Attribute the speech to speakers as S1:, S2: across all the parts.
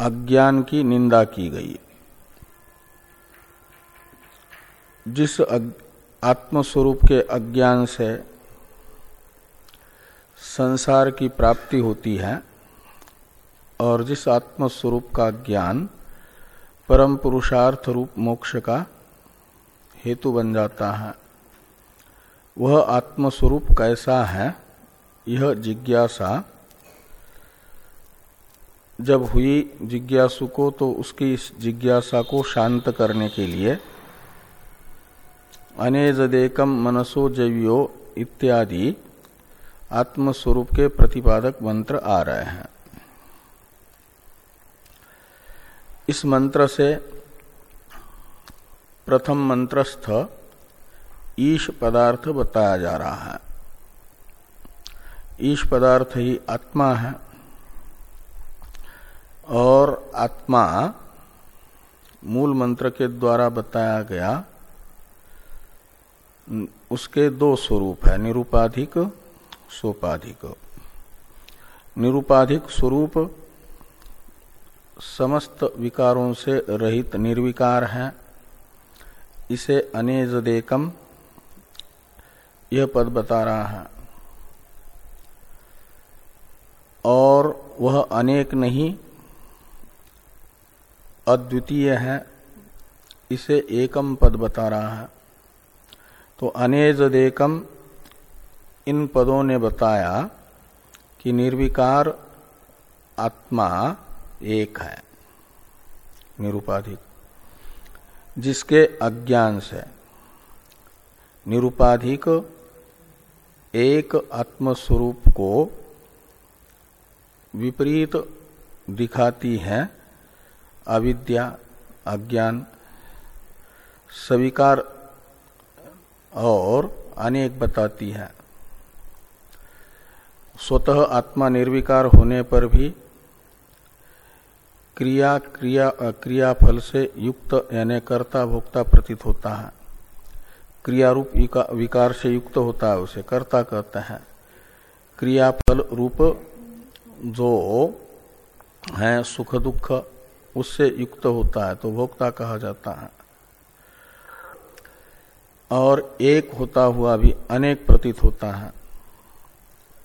S1: अज्ञान की निंदा की गई जिस आत्मस्वरूप के अज्ञान से संसार की प्राप्ति होती है और जिस आत्मस्वरूप का ज्ञान परम पुरुषार्थ रूप मोक्ष का हेतु बन जाता है, वह आत्मस्वरूप कैसा है, यह जिज्ञासा जब हुई जिज्ञासु को तो उसकी इस जिज्ञासा को शांत करने के लिए, अनेजदेकम मनसो जव्यो इत्यादि आत्मस्वरूप के प्रतिपादक मंत्र आ रहे हैं। इस मंत्र से प्रथम मंत्रस्थ ईश पदार्थ बताया जा रहा है। ईश पदार्थ ही आत्मा है। और आत्मा मूल मंत्र के द्वारा बताया गया उसके दो स्वरूप है, निरूपाधिक, सोपाधिक। निरूपाधिक स्वरूप समस्त विकारों से रहित निर्विकार है। इसे अनेजदेकम, यह पद बता रहा है। और वह अनेक नहीं अद्वितीय है, इसे एकम पद बता रहा है। तो अनेजदेकम, इन पदों ने बताया कि निर्विकार आत्मा एक है, निरुपाधिक, जिसके अज्ञान से निरुपाधिक एक आत्मस्वरूप को विपरीत दिखाती है अविद्या, अज्ञान, स्वीकार और अनेक बताती है। स्वतः आत्मा निर्विकार होने पर भी क्रिया क्रिया क्रिया फल से युक्त यानी कर्ता भोक्ता प्रतीत होता है। क्रिया रूप विकार से युक्त होता है, उसे कर्ता कहते हैं। क्रियाफल रूप जो है सुख, दुख उससे युक्त होता है तो भोक्ता कहा जाता है। और एक होता हुआ भी अनेक प्रतीत होता है।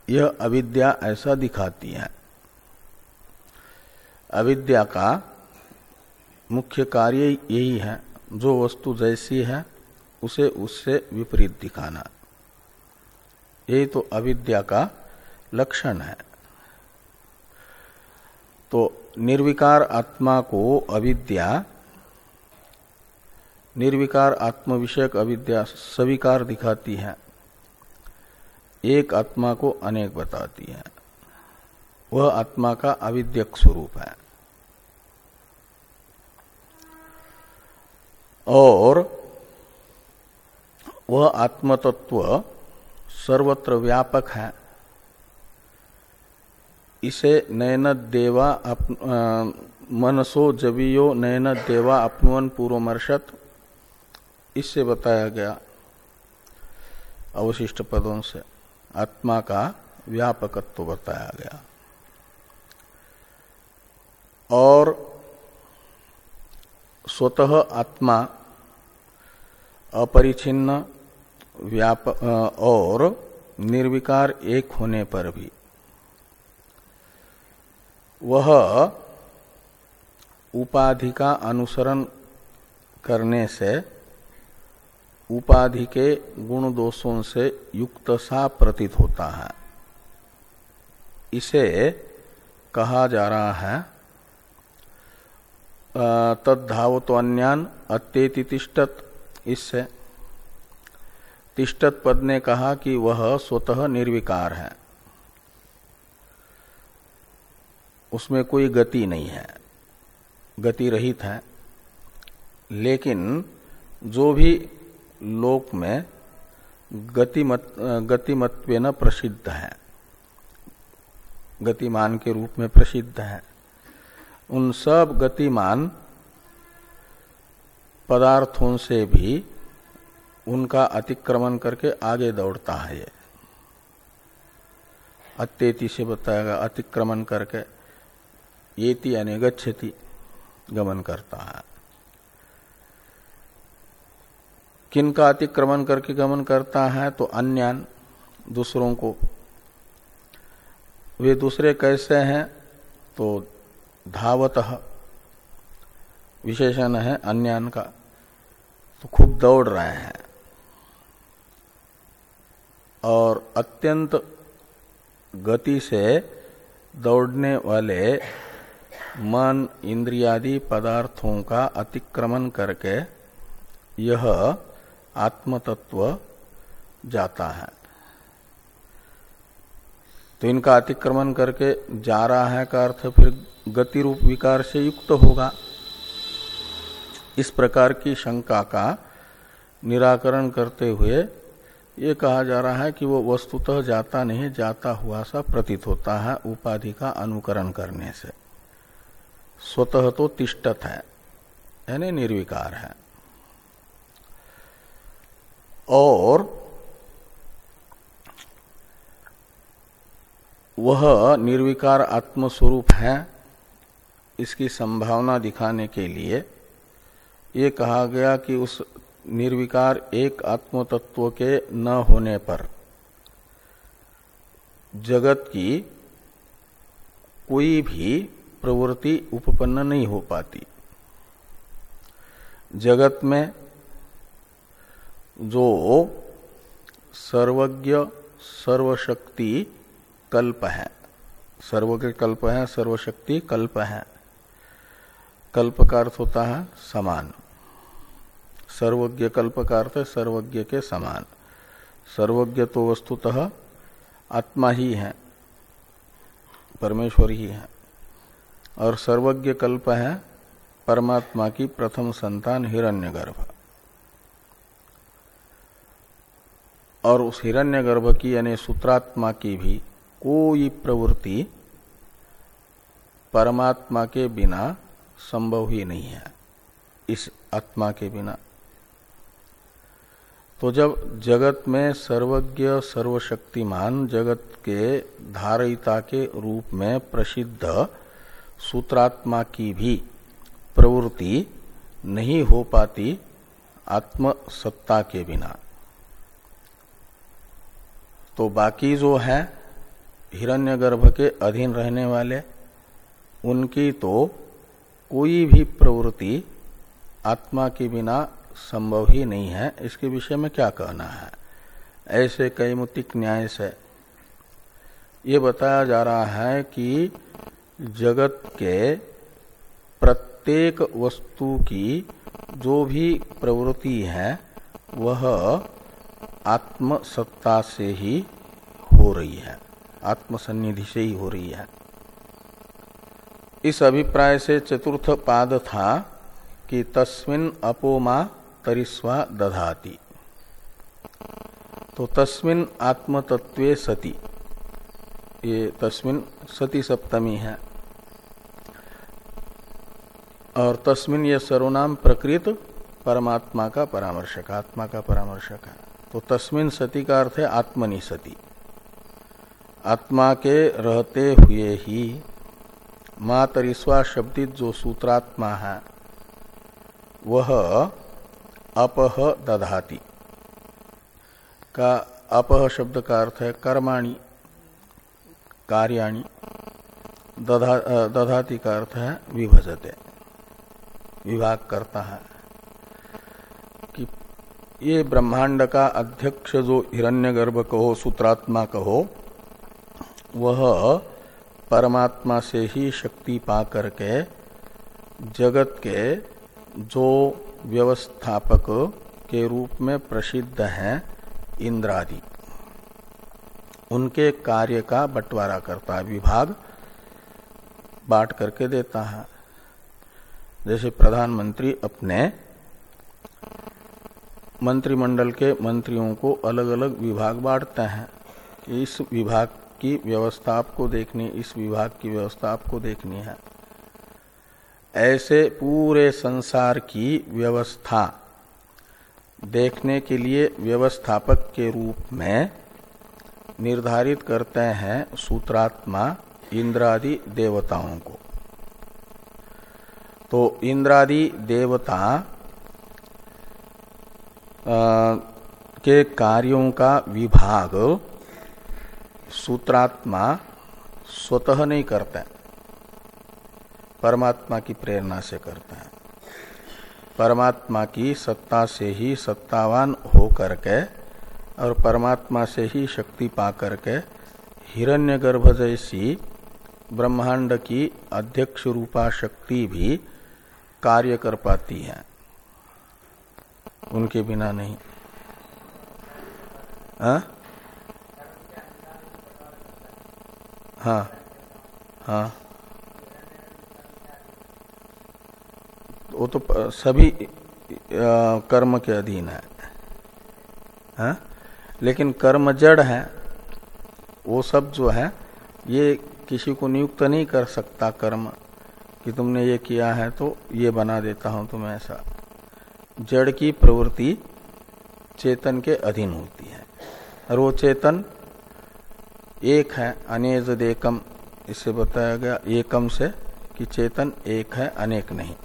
S1: यह अविद्या ऐसा दिखाती है। अविद्या का मुख्य कार्य यही है, जो वस्तु जैसी है, उसे उससे विपरीत दिखाना। यही तो अविद्या का लक्षण है। तो निर्विकार आत्मा को अविद्या, निर्विकार आत्म विषयक अविद्या सविकार दिखाती है। एक आत्मा को अनेक बताती है। वह आत्मा का अविद्यक स्वरूप है। और वह आत्मतत्व सर्वत्र व्यापक है। इसे नयन देवा मनसो जबियो नयन देवा अपनुवन पूर्वमर्शत इससे बताया गया अवशिष्ट पदों से आत्मा का व्यापकत्व बताया गया। और स्वतः आत्मा अपरिचिन्न, व्याप और निर्विकार एक होने पर भी वह उपाधि का अनुसरण करने से उपाधि के गुण दोषों से युक्त सा प्रतीत होता है। इसे कहा जा रहा है तद्धावत्वन्यान अत्येति तिष्ठत। इससे तिष्ठत पद ने कहा कि वह स्वतः निर्विकार है। उसमें कोई गति नहीं है। गति रहित है। लेकिन जो भी लोक में गतिमत गतिमत्व न प्रसिद्ध है, गतिमान के रूप में प्रसिद्ध है, उन सब गतिमान पदार्थों से भी उनका अतिक्रमण करके आगे दौड़ता है ये। अत्यति से बताएगा अतिक्रमण करके येति यानी गच्छति गमन करता। है किन का अतिक्रमण करके गमन करता है तो अन्यान दूसरों को। वे दूसरे कैसे हैं तो धावत। विशेषण है अन्यान का तो खूब दौड़ रहे हैं। और अत्यंत गति से दौड़ने वाले मन इंद्रियादि पदार्थों का अतिक्रमण करके यह आत्मतत्व जाता है। तो इनका अतिक्रमण करके जा रहा है का अर्थ फिर गति रूप विकार से युक्त होगा। इस प्रकार की शंका का निराकरण करते हुए ये कहा जा रहा है कि वो वस्तुतः जाता नहीं, जाता हुआ सा प्रतीत होता है उपाधि का अनुकरण करने से। स्वतः तो तिष्टत है, यानी निर्विकार है। और वह निर्विकार आत्मस्वरूप है, इसकी संभावना दिखाने के लिए ये कहा गया कि उस निर्विकार एक आत्म तत्व के न होने पर जगत की कोई भी प्रवृत्ति उपपन्न नहीं हो पाती। जगत में जो सर्वज्ञ, सर्वशक्ति कल्प है, सर्वज्ञ कल्प है, सर्वशक्ति कल्प है, कल्प का अर्थ होता है समान। सर्वज्ञ कल्प का अर्थ है सर्वज्ञ के समान। सर्वज्ञ तो वस्तुतः आत्मा ही है, परमेश्वर ही है। और सर्वज्ञ कल्प है परमात्मा की प्रथम संतान हिरण्यगर्भ। और उस हिरण्यगर्भ की यानी सूत्रात्मा की भी कोई प्रवृत्ति परमात्मा के बिना संभव ही नहीं है, इस आत्मा के बिना। तो जब जगत में सर्वज्ञ, सर्वशक्तिमान, जगत के धारयिता के रूप में प्रसिद्ध सूत्रात्मा की भी प्रवृत्ति नहीं हो पाती आत्म सत्ता के बिना। तो बाकी जो है, हिरण्यगर्भ के अधीन रहने वाले, उनकी तो कोई भी प्रवृत्ति आत्मा के बिना संभव ही नहीं है। इसके विषय में क्या कहना है? ऐसे कई मुतिक न्याय से ये बताया जा रहा है कि जगत के प्रत्येक वस्तु की जो भी प्रवृत्ति है, वह आत्म सत्ता से ही हो रही है, आत्मसन्निधि से ही हो रही है। इस अभिप्राय से चतुर्थ पाद था कि तस्मिन अपोमा तरिस्वा दधाति। तो तस्मिन आत्मतत्वे सती। ये तस्मिन सती सप्तमी है। और तस्मिन ये सर्वनाम प्रकृत परमात्मा का परामर्शक, आत्मा का परामर्शक है। तो तस्मिन सती का अर्थ है आत्मनि सती। आत्मा के रहते हुए ही मातरिस्वा शब्दित जो सूत्रात्मा है, वह अपह दधाती। का अपह शब्द का अर्थ है कर्माणी। कार्याणी दधा दधाती का अर्थ है विभजते। विभाग करता है। कि ये ब्रह्मांड का अध्यक्ष जो हिरण्यगर्भ कहो, सूत्रात्मा कहो, वह परमात्मा से ही शक्ति पा करके जगत के जो व्यवस्थापक के रूप में प्रसिद्ध हैं, इंद्रादि। उनके कार्य का बंटवारा करता है, विभाग बांट करके देता है। जैसे प्रधानमंत्री अपने मंत्रिमंडल के मंत्रियों को अलग अलग विभाग बांटते हैं इस विभाग की व्यवस्था आपको देखनी, इस विभाग की व्यवस्था आपको देखनी है। ऐसे पूरे संसार की व्यवस्था देखने के लिए व्यवस्थापक के रूप में निर्धारित करते हैं सूत्रात्मा इंद्रादि देवताओं को। तो इंद्रादि देवता के कार्यों का विभाग सूत्रात्मा स्वतः नहीं करता परमात्मा की प्रेरणा से करते हैं। परमात्मा की सत्ता से ही सत्तावान होकर करके और परमात्मा से ही शक्ति पा करके हिरण्यगर्भ जैसी ब्रह्मांड की अध्यक्ष रूपा शक्ति भी कार्य कर पाती है। उनके बिना नहीं। हाँ? हाँ। हाँ। वो तो सभी कर्म के अधीन है। हा? लेकिन कर्म जड़ है, वो सब जो है, ये किसी को नियुक्त नहीं कर सकता कर्म कि तुमने ये किया है तो ये बना देता हूँ तुम्हें ऐसा। जड़ की प्रवृत्ति चेतन के अधीन होती है। और वो चेतन एक है, अनेज देकम इससे बताया गया एकम से कि चेतन एक है, अनेक नहीं।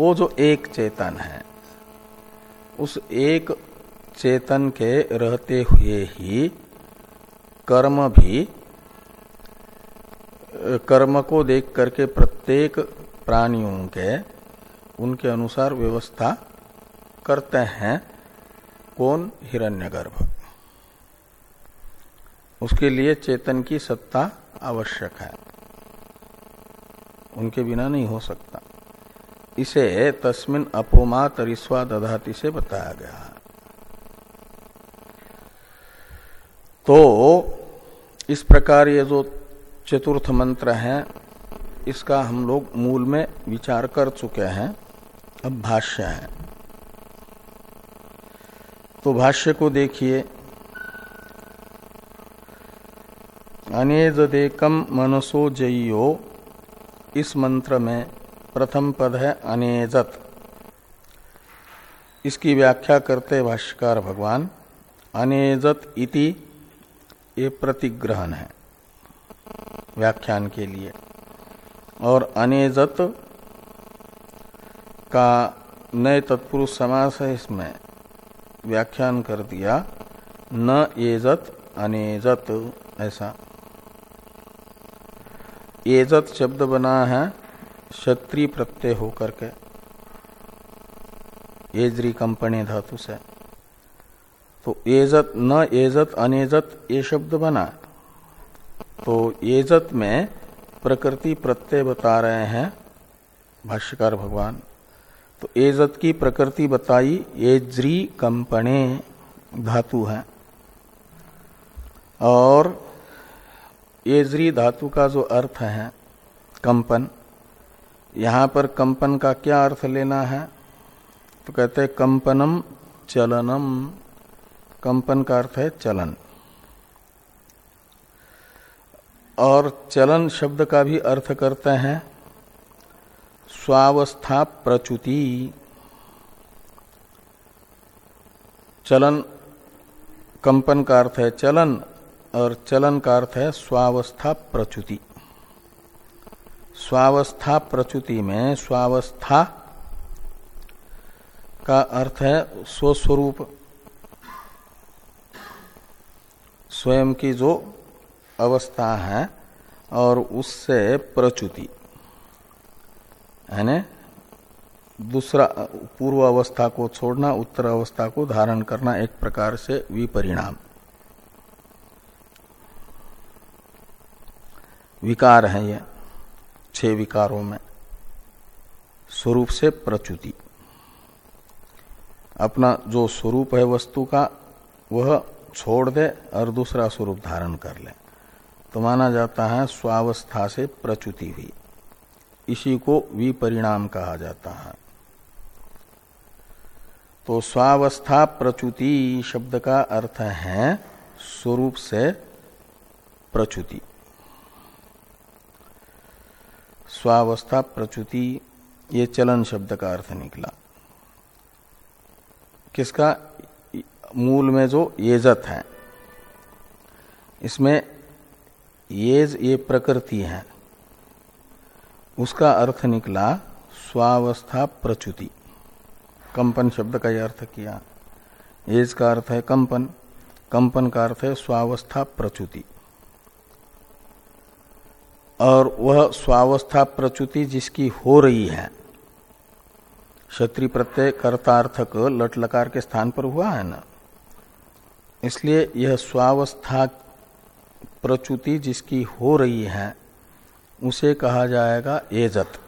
S1: वो जो एक चेतन है, उस एक चेतन के रहते हुए ही कर्म भी, कर्म को देख करके प्रत्येक प्राणियों के, उनके अनुसार व्यवस्था करते हैं कौन? हिरण्यगर्भ। उसके लिए चेतन की सत्ता आवश्यक है। उनके बिना नहीं हो सकता। इसे तस्मिन अपोमा तरिस्वा दधाति से बताया गया। है तो इस प्रकार ये जो चतुर्थ मंत्र है, इसका हम लोग मूल में विचार कर चुके हैं। अब भाष्य है। तो भाष्य को देखिए। अनेजदेकम मनसो जयो इस मंत्र में प्रथम पद है अनेजत। इसकी व्याख्या करते भाष्यकार भगवान। अनेजत इति ये प्रतिग्रहण है व्याख्यान के लिए। और अनेजत का नए तत्पुरुष समास है इसमें व्याख्यान कर दिया, न एजत, अनेजत, ऐसा। एजत शब्द बना है क्षत्रिय प्रत्यय होकर के, एजरी कंपनी धातु से। तो एजत न एजत अनेजत ये शब्द बना। तो एजत में प्रकृति प्रत्यय बता रहे हैं, भाष्यकार भगवान। तो एजत की प्रकृति बताई, एज्री कंपने धातु है। और एजरी धातु का जो अर्थ है, कंपन, यहाँ पर कंपन का क्या अर्थ लेना है? तो कहते हैं, कंपनम चलनम। कंपन का अर्थ है चलन। और चलन शब्द का भी अर्थ करते हैं स्वावस्था प्रचुति। चलन, कंपन का अर्थ है चलन और चलन का अर्थ है स्वावस्था प्रचुति। स्वावस्था प्रचुति में स्वावस्था का अर्थ है स्वस्वरूप स्वयं की जो अवस्था है और उससे प्रचुति यानी दूसरा, पूर्व अवस्था को छोड़ना, उत्तर अवस्था को धारण करना एक प्रकार से विपरिणाम। विकार है ये, छह विकारों में, स्वरूप से प्रचुति अपना जो स्वरूप है वस्तु का, वह छोड़ दे और दूसरा स्वरूप धारण कर ले। तो माना जाता है स्वावस्था से प्रचुति हुई। इसी को विपरिणाम कहा जाता है। तो स्वावस्था प्रचुति शब्द का अर्थ है स्वरूप से प्रचुति स्वावस्था प्रचुति ये चलन शब्द का अर्थ निकला। किसका? मूल में जो येजत है, इसमें येज ये प्रकृति है। उसका अर्थ निकला स्वावस्था प्रचुति कंपन शब्द का यह अर्थ किया। एज का अर्थ है कंपन कंपन का अर्थ है स्वावस्था प्रचुति और वह स्वावस्था प्रचुति जिसकी हो रही है क्षत्रि प्रत्यय कर्तार्थक लट लकार के स्थान पर हुआ है ना? इसलिए यह स्वावस्था प्रचुति जिसकी हो रही है, उसे कहा जाएगा एजत।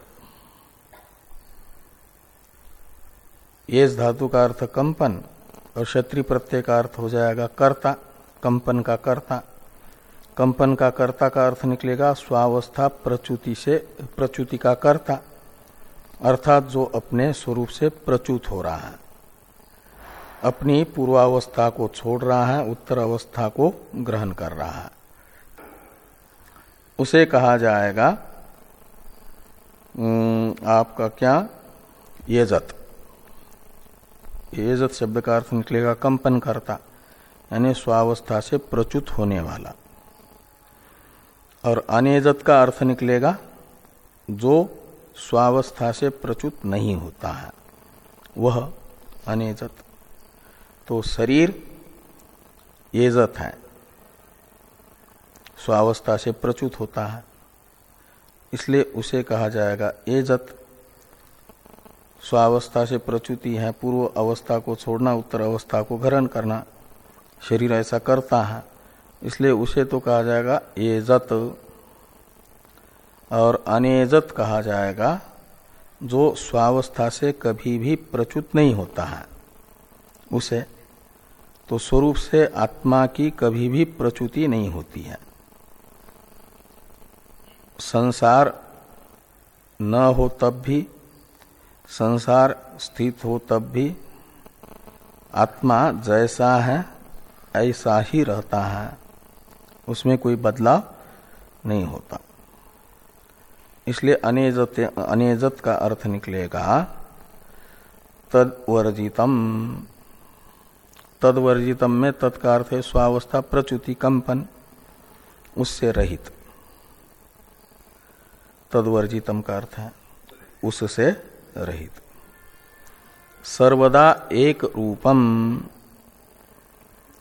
S1: एज धातु का अर्थ कंपन और क्षत्रि प्रत्यय का अर्थ हो जाएगा कर्ता, कंपन का कर्ता। कंपन का कर्ता का अर्थ निकलेगा स्वावस्था प्रचुति से, प्रचुति का कर्ता। अर्थात जो अपने स्वरूप से प्रचुत हो रहा है। अपनी पूर्वावस्था को छोड़ रहा है उत्तर अवस्था को ग्रहण कर रहा है। उसे कहा जाएगा आपका क्या? येजत। येजत शब्द का अर्थ निकलेगा कंपन करता, यानी स्वावस्था से प्रचुत होने वाला। और अनेजत का अर्थ निकलेगा, जो स्वावस्था से प्रचुत नहीं होता है। वह अनेजत। तो शरीर एजत है। स्वावस्था से प्रचुत होता है। इसलिए उसे कहा जाएगा एजत। स्वावस्था से प्रचुति है पूर्व अवस्था को छोड़ना, उत्तर अवस्था को ग्रहण करना। शरीर ऐसा करता है। इसलिए उसे तो कहा जाएगा एजत। और अनेजत कहा जाएगा, जो स्वावस्था से कभी भी प्रचुत नहीं होता है। उसे तो स्वरूप से आत्मा की कभी भी प्रचुति नहीं होती है। संसार न हो तब भी, संसार स्थित हो तब भी, आत्मा जैसा है, ऐसा ही रहता है। उसमें कोई बदलाव नहीं होता। इसलिए अनेजत अनेजत का अर्थ निकलेगा, तदवर्जितम। तदवर्जितम में तत्का अर्थ है स्वावस्था प्रचुति कंपन, उससे रहित। तदवर्जितम का अर्थ है उससे रहित। सर्वदा एक रूपम।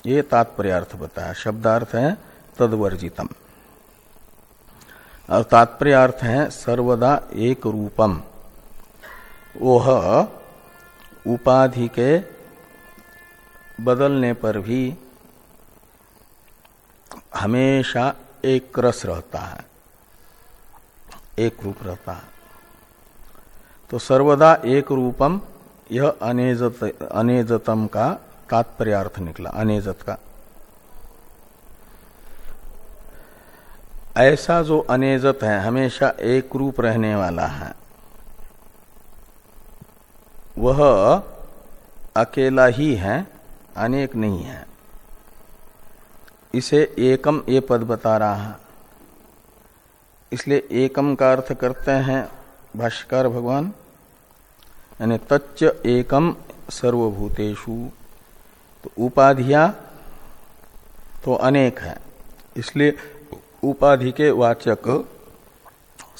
S1: ये तात्पर्यार्थ बताया, शब्दार्थ है तदवर्जितम। और तात्पर्यार्थ है सर्वदा एक रूपम वह उपाधि के बदलने पर भी हमेशा एक रस रहता है, एक रूप रहता है। तो सर्वदा एक रूपम यह अनेजत, अनेजतम का तात्पर्यार्थ निकला, अनेजत का। ऐसा जो अनेजत है, हमेशा एक रूप रहने वाला है। वह अकेला ही है, अनेक नहीं है। इसे एकम ये पद बता रहा है। इसलिए एकम का अर्थ करते हैं भाष्कर भगवान, यानी तच्च एकम सर्वभूतेषु। तो उपाधिया तो अनेक है। इसलिए उपाधि के वाचक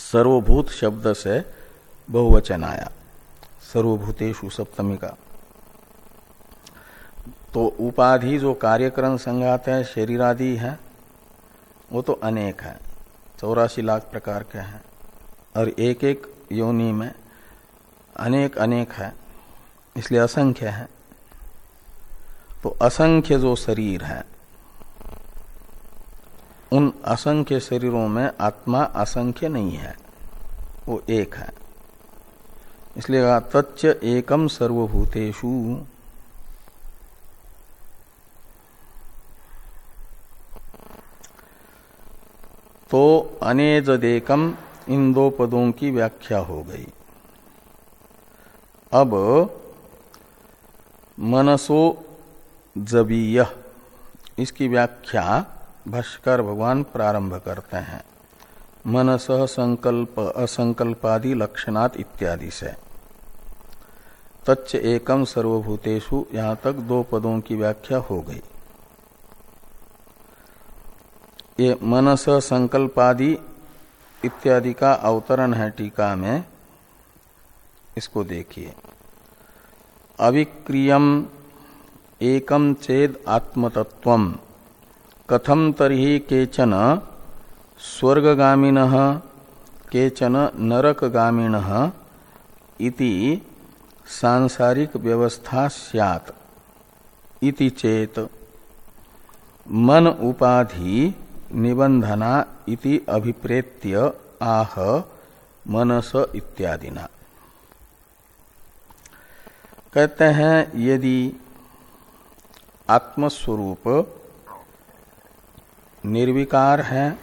S1: सर्वभूत शब्द से बहुवचन आया सर्वभूतेषु सप्तमी का तो उपाधि जो कार्यक्रम संघात है शरीर आदि है, वो तो अनेक है, चौरासी लाख प्रकार के हैं। और एक एक योनि में अनेक अनेक है, इसलिए असंख्य है। तो असंख्य जो शरीर है उन असंख्य शरीरों में आत्मा असंख्य नहीं है, वो एक है। इसलिए तच्च एकम सर्वभूतेषु। तो अनेजदेकम इन दो पदों की व्याख्या हो गई। अब मनसो जबीय, इसकी व्याख्या भाष्कर भगवान प्रारंभ करते हैं। मनस संकल्प, असंकल्पादि लक्षणात् इत्यादि से। तच्च एकम सर्वभूतेषु यहाँ तक दो पदों की व्याख्या हो गई। ये मनस संकल्पादि इत्यादि का अवतरण है टीका में, इसको देखिए। अविक्रियम एकम चेद आत्मतत्व कथम तरही केचन स्वर्गामीन केचन नरकगामीन इति सांसारिक व्यवस्था सैत इति चेत मन उपाधि निबंधना इति अभिप्रेत्य आह मनस इत्यादिना। कहते हैं, यदि आत्मस्वरूप निर्विकार है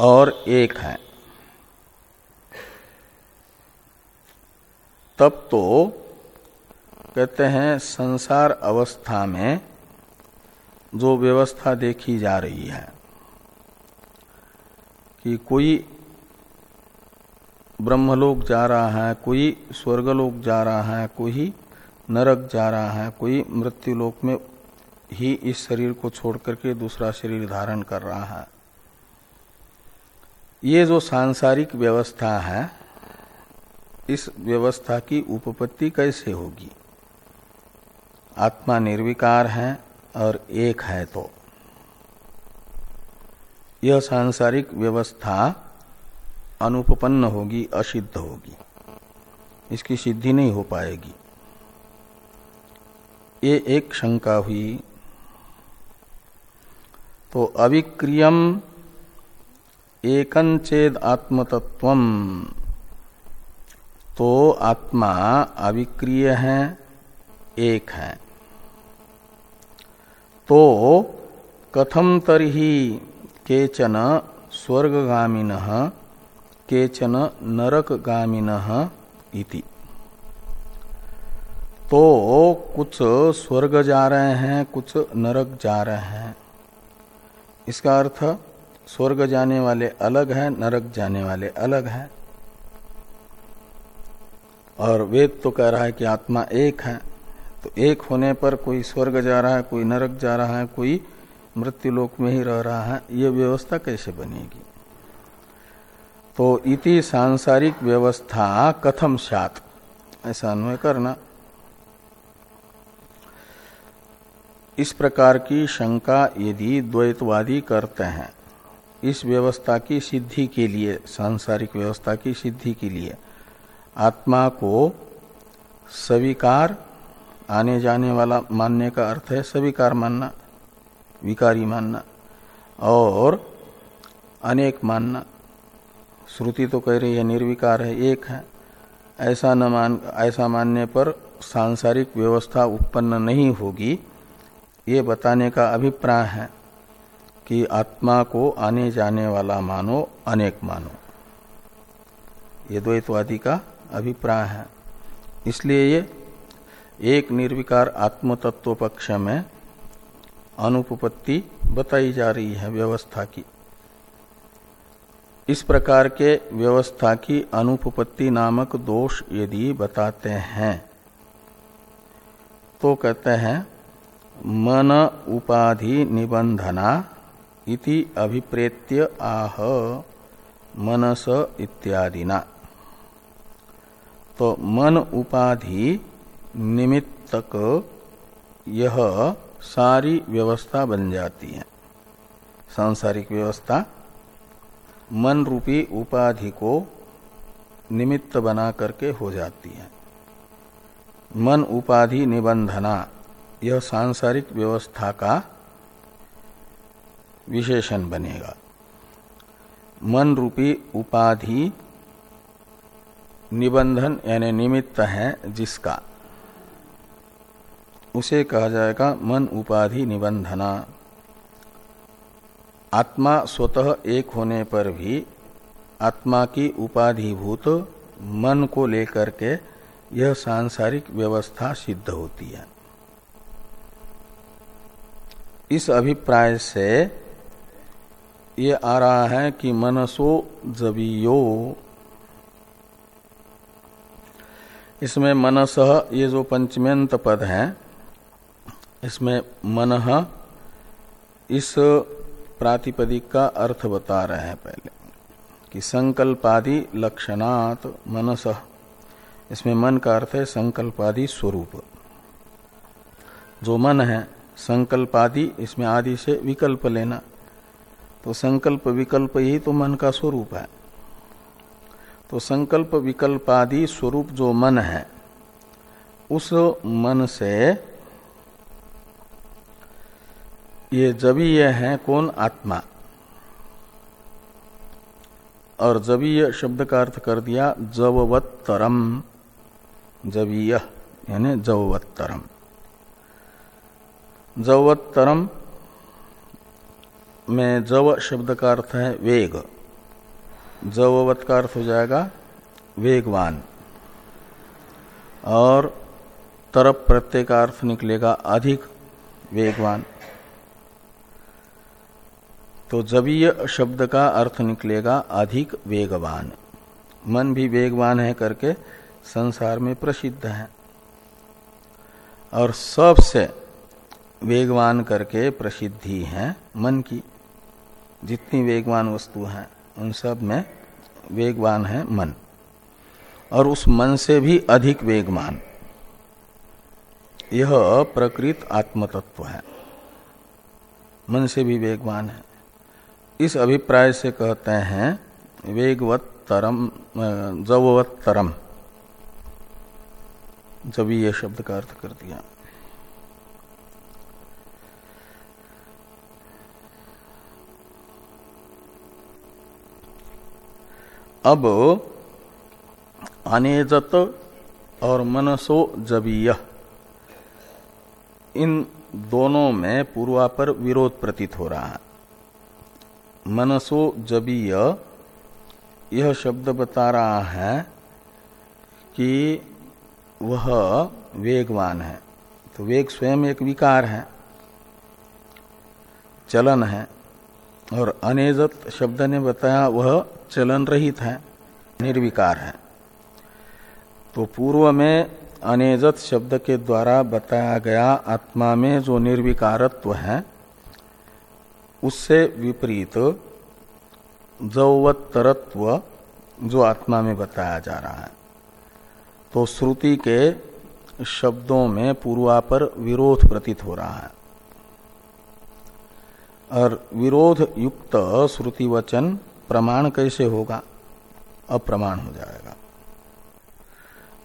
S1: और एक है। तब तो कहते हैं संसार अवस्था में जो व्यवस्था देखी जा रही है कि कोई ब्रह्मलोक जा रहा है, कोई स्वर्गलोक जा रहा है, कोई नरक जा रहा है, कोई मृत्युलोक में ही इस शरीर को छोड़ करके दूसरा शरीर धारण कर रहा है। ये जो सांसारिक व्यवस्था है, इस व्यवस्था की उपपत्ति कैसे होगी? आत्मा निर्विकार है और एक है तो। यह सांसारिक व्यवस्था अनुपपन्न होगी, असिद्ध होगी। इसकी सिद्धि नहीं हो पाएगी। ये एक शंका हुई तो अविक्रियम एकंचेद आत्मतत्व तो आत्मा अविक्रिय है, एक है। तो कथम तरही केचन स्वर्गामीन केचन नरकगामीन इति। तो कुछ स्वर्ग जा रहे हैं, कुछ नरक जा रहे हैं। इसका अर्थ स्वर्ग जाने वाले अलग है, नरक जाने वाले अलग है। और वेद तो कह रहा है कि आत्मा एक है तो एक होने पर कोई स्वर्ग जा रहा है, कोई नरक जा रहा है, कोई मृत्यु लोक में ही रह रहा है, ये व्यवस्था कैसे बनेगी? तो इति सांसारिक व्यवस्था कथम सात, ऐसा अन्वय करना। इस प्रकार की शंका यदि द्वैतवादी करते हैं, इस व्यवस्था की सिद्धि के लिए, सांसारिक व्यवस्था की सिद्धि के लिए, आत्मा को स्वीकार, आने जाने वाला मानने का अर्थ है सविकार मानना, विकारी मानना, और अनेक मानना। श्रुति तो कह रही है, निर्विकार है, एक है। ऐसा न मान, ऐसा मानने पर सांसारिक व्यवस्था उत्पन्न नहीं होगी। ये बताने का अभिप्राय है कि आत्मा को आने जाने वाला मानो, अनेक मानो। ये द्वैतवादी का अभिप्राय है। इसलिए ये एक निर्विकार आत्म तत्व पक्ष में अनुपपत्ति बताई जा रही है व्यवस्था की। इस प्रकार के व्यवस्था की अनुपपत्ति नामक दोष यदि बताते हैं तो कहते हैं मन उपाधि निबंधना इति अभिप्रेत्य आह, मनस इत्यादिना। तो मन उपाधि निमित्तक यह सारी व्यवस्था बन जाती है। सांसारिक व्यवस्था मन रूपी उपाधि को निमित्त बना करके हो जाती है। मन उपाधि निबंधना यह सांसारिक व्यवस्था का विशेषण बनेगा। मन रूपी उपाधि निबंधन यानी निमित्त है जिसका। उसे कहा जाएगा मन उपाधि निबंधना। आत्मा स्वतः एक होने पर भी आत्मा की उपाधिभूत मन को लेकर के यह सांसारिक व्यवस्था सिद्ध होती है। इस अभिप्राय से ये आ रहा है कि मनसो जबियो इसमें मनस ये जो पंचम्यंत पद है, इसमें मन इस प्रातिपदिक का अर्थ बता रहे हैं पहले कि संकल्पादि लक्षणात मनस। इसमें मन का अर्थ है संकल्पादि स्वरूप। जो मन है संकल्पादि, इसमें आदि से विकल्प लेना। तो संकल्प विकल्प ही तो मन का स्वरूप है। तो संकल्प विकल्पादि स्वरूप जो मन है, उस मन से ये जबीय है कौन? आत्मा। और जबीय शब्द का अर्थ कर दिया, जववत्तरम। जबीय यानी जववत्तरम। जवत्तरम में जव शब्द का अर्थ है वेग। जववत का अर्थ हो जाएगा वेगवान। और तरप प्रत्यय का अर्थ निकलेगा अधिक वेगवान। तो जवीय शब्द का अर्थ निकलेगा अधिक वेगवान। मन भी वेगवान है करके संसार में प्रसिद्ध है। और सबसे वेगवान करके प्रसिद्धि है मन की। जितनी वेगवान वस्तु है, उन सब में वेगवान है मन। और उस मन से भी अधिक वेगवान। यह प्रकृत आत्मतत्व है। मन से भी वेगवान है। इस अभिप्राय से कहते हैं वेगवत तरम जववत तरम जब ये शब्द का अर्थ कर दिया। अब अनेजत और मनसो जबीय। इन दोनों में पूर्वापर विरोध प्रतीत हो रहा है। मनसो जबीय, यह शब्द बता रहा है कि वह वेगवान है। तो वेग स्वयं एक विकार है, चलन है, और अनेजत शब्द ने बताया वह चलन रहित है, निर्विकार है। तो पूर्व में अनेजत शब्द के द्वारा बताया गया आत्मा में जो निर्विकारत्व है, उससे विपरीत जौवत्तरत्व जो आत्मा में बताया जा रहा है। तो श्रुति के शब्दों में पूर्वापर विरोध प्रतीत हो रहा है। और विरोध युक्त श्रुति वचन प्रमाण कैसे होगा? अप्रमाण हो जाएगा।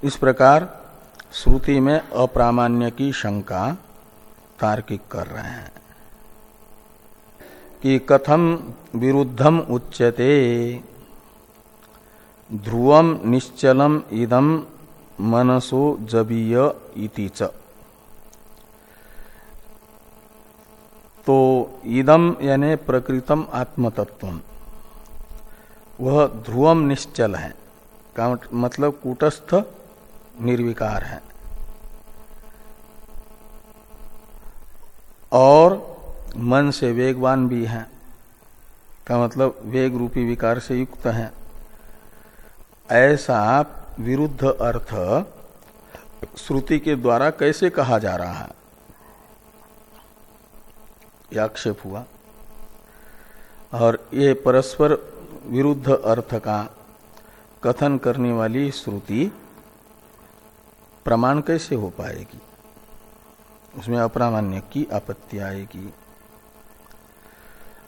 S1: इस प्रकार श्रुति में अप्रामाण्य की शंका तार्किक कर रहे हैं कि कथम विरुद्धम उच्यते, ध्रुवम निश्चलम इदम मनसो जबीय इति च। तो इदम यानी प्रकृतम आत्मतत्व वह ध्रुवम निश्चल है। का मतलब कूटस्थ निर्विकार है। और मन से वेगवान भी है। का मतलब वेग रूपी विकार से युक्त है। ऐसा विरुद्ध अर्थ श्रुति के द्वारा कैसे कहा जा रहा है? यह आक्षेप हुआ। और ये परस्पर विरुद्ध अर्थ का कथन करने वाली श्रुति प्रमाण कैसे हो पाएगी? उसमें अप्रामाण्य की आपत्ति आएगी।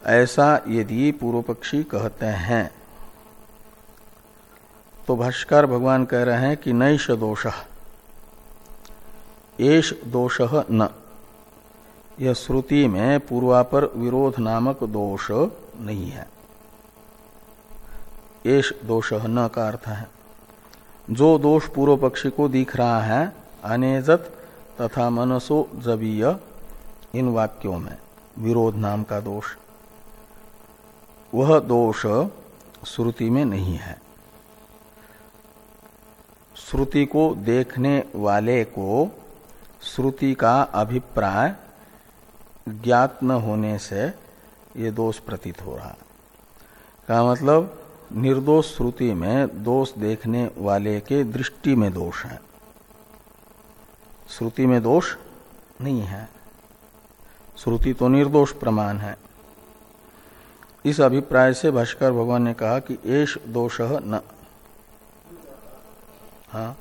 S1: ऐसा यदि पूर्व पक्षी कहते हैं तो भाष्कर भगवान कह रहे हैं कि नैश दोष एश दोष न। यह श्रुति में पूर्वापर विरोध नामक दोष नहीं है। एश दोष न का अर्थ है। जो दोष पूर्व पक्षी को दिख रहा है, अनेजत तथा मनसो जबीय, इन वाक्यों में विरोध नाम का दोष। वह दोष श्रुति में नहीं है। श्रुति को देखने वाले को श्रुति का अभिप्राय ज्ञात न होने से ये दोष प्रतीत हो रहा का मतलब? निर्दोष श्रुति में दोष देखने वाले के दृष्टि में दोष है। श्रुति में दोष नहीं है। श्रुति तो निर्दोष प्रमाण है। इस अभिप्राय से भाष्कर भगवान ने कहा कि एश दोष न। हाँ।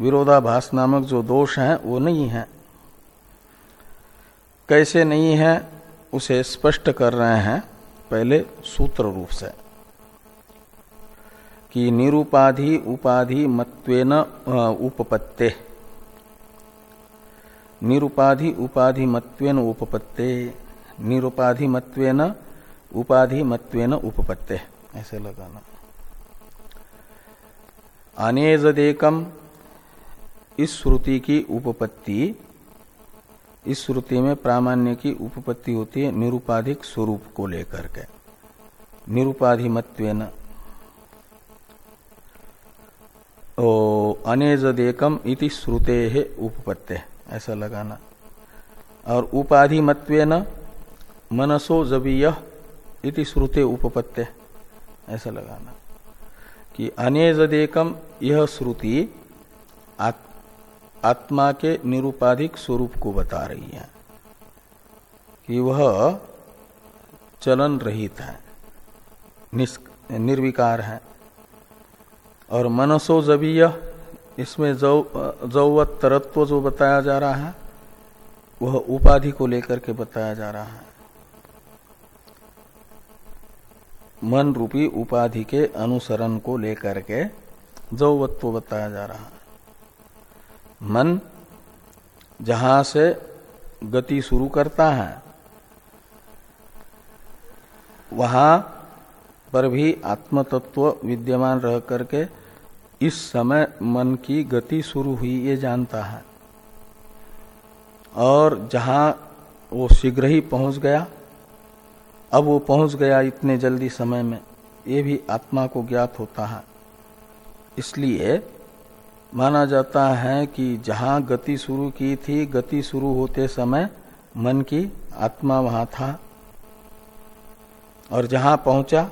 S1: विरोधाभास नामक जो दोष है, वो नहीं है। कैसे नहीं है, उसे स्पष्ट कर रहे हैं पहले सूत्र रूप से। कि निरुपाधि उपाधि मत्वेन उपपत्ते। निरुपाधि उपाधि मत्वेन, उपपत्ते। निरुपाधि मत्वेन, उपाधि मत्वेन, उपपत्ते। ऐसे लगाना। अनेजदेकम इस श्रुति की उपपत्ति, इस श्रुति में प्रामाण्य की उपपत्ति होती है निरुपाधिक स्वरूप को लेकर के। निरुपाधिमत्वेन अनेजदेकम इति श्रुते है उपपत्ते। ऐसा लगाना। और उपाधि मत्वेन मनसो जबीय इति श्रुते उपपत्ते। ऐसा लगाना। कि अनेजदेकम यह श्रुति आत्मा के निरुपाधिक स्वरूप को बता रही है। कि वह चलन रहित है निर्विकार है। और मनसो जबीय इसमें जौवत, तरत्व जो बताया जा रहा है, वह उपाधि को लेकर के बताया जा रहा है। मन रूपी उपाधि के अनुसरण को लेकर के जौवत्व बताया जा रहा है। मन जहाँ से गति शुरू करता है, वहाँ पर भी आत्मतत्व विद्यमान रह करके इस समय मन की गति शुरू हुई, ये जानता है। और जहाँ वो शीघ्र ही पहुँच गया, अब वो पहुँच गया इतने जल्दी समय में, ये भी आत्मा को ज्ञात होता है। इसलिए माना जाता है कि जहाँ गति शुरू की थी, गति शुरू होते समय मन की आत्मा वहाँ था, और जहाँ पहुँचा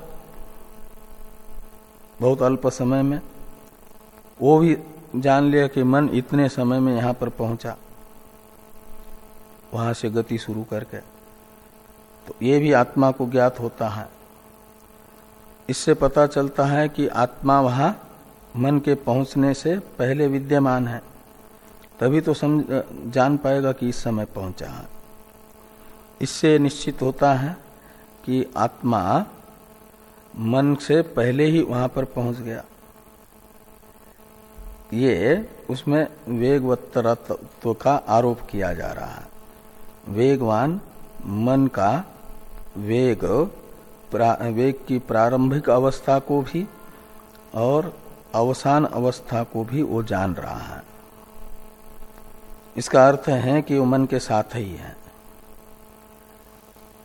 S1: बहुत अल्प समय में, वो भी जान लिया कि मन इतने समय में यहाँ पर पहुँचा। वहाँ से गति शुरू करके। तो ये भी आत्मा को ज्ञात होता है। इससे पता चलता है कि आत्मा वहाँ मन के पहुँचने से पहले विद्यमान है। तभी तो समझ जान पाएगा कि इस समय पहुँचा है। इससे निश्चित होता है कि आत्मा मन से पहले ही वहाँ पर पहुँच गया। ये उसमें वेगवत्तरत्व का आरोप किया जा रहा है। वेगवान मन का वेग वेग की प्रारंभिक अवस्था को भी और अवसान अवस्था को भी वो जान रहा है। इसका अर्थ है कि वो मन के साथ ही है।